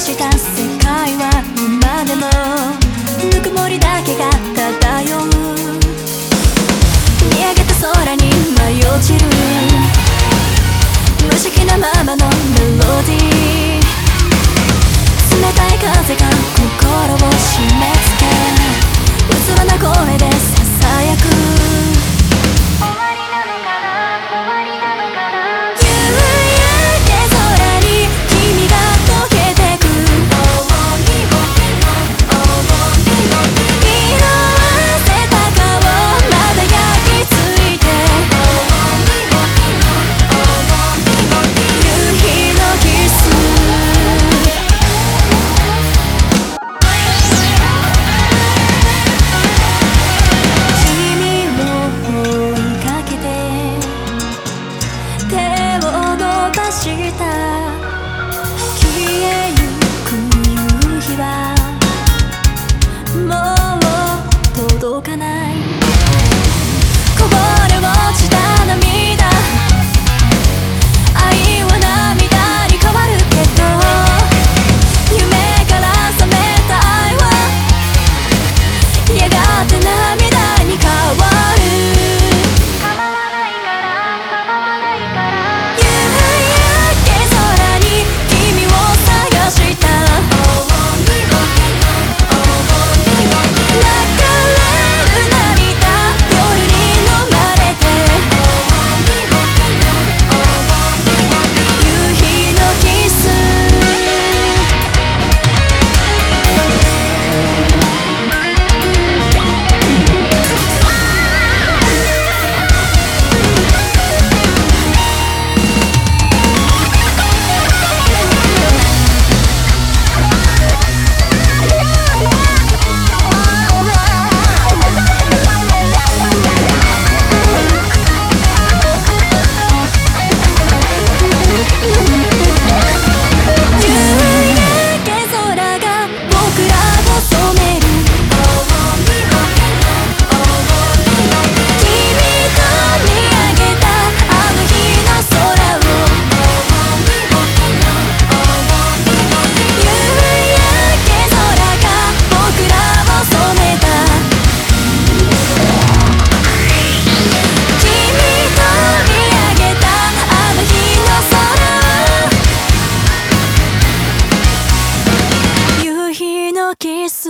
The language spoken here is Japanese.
した世界は今でもぬくもりだけが漂う。見上げた空に舞い落ちる。無色なままのメロディー冷たい風が心を締め kiss